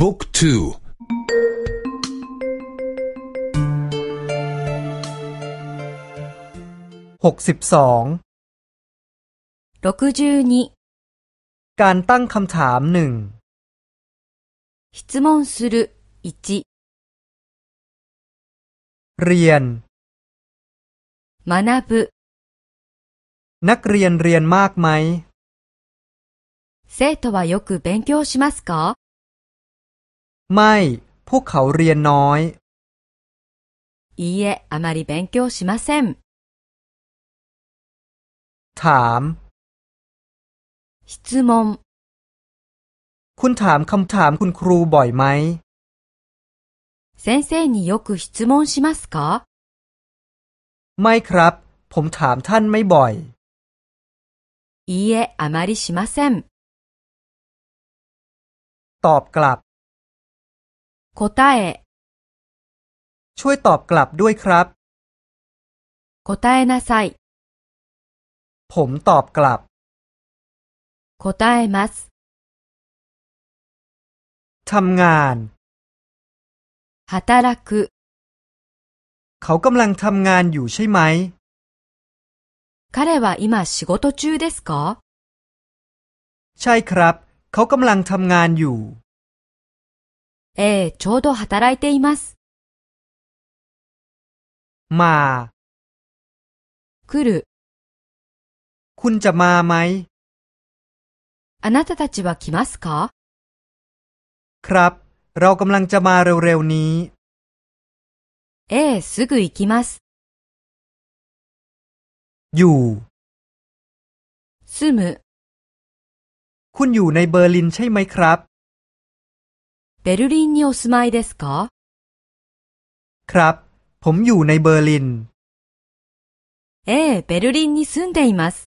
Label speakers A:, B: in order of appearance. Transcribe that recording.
A: บุ๊กทู
B: หกสิบสองการตั้งคำถามหนึ่ง
C: 質問する1
B: เรียน
C: 学ぶ
B: นักเรียนเรียนมากไหม
C: 生徒はよく勉強しますか
B: ไม่ พวกเขาเรียนน้อย
C: いいえ、あまり勉強しません。
B: ถาม
C: 質問
B: คุณถามคำถามคุณครูบ่อยไหม
C: 先生によく質問しますか
B: ไม่ครับ ผมถามท่านไม่บ่อย
C: いいえ、あまりしません。
B: ตอบกลับ
C: 答え
B: ช่วยตอบกลับด้วยครับ
C: 答えなさい
B: ผมตอบกลับ
C: 答えます
B: ทำงาน
C: 働く
B: เขากำลังทำงานอยู่ใช่ไหม
C: 彼は今仕事中ですか
B: ใช่ครับ เขากำลังทำงานอยู่
C: ええ、ちょうど働いています。
B: มา
C: 来る。
B: คุณจะมาไหม
C: あなたたちは来ますか
B: ครับ เรากำลังจะมาเร็วๆนี้
C: ええ、すぐ行きます。
B: อยู่
C: 住む。
B: คุณอยู่ในเบอร์ลินใช่ไหมครับ
C: ベルリンにお住まいですか
B: ครับ ผมอยู่ในเบอร์ลิน
C: ええ、ベルリンに住んでいます。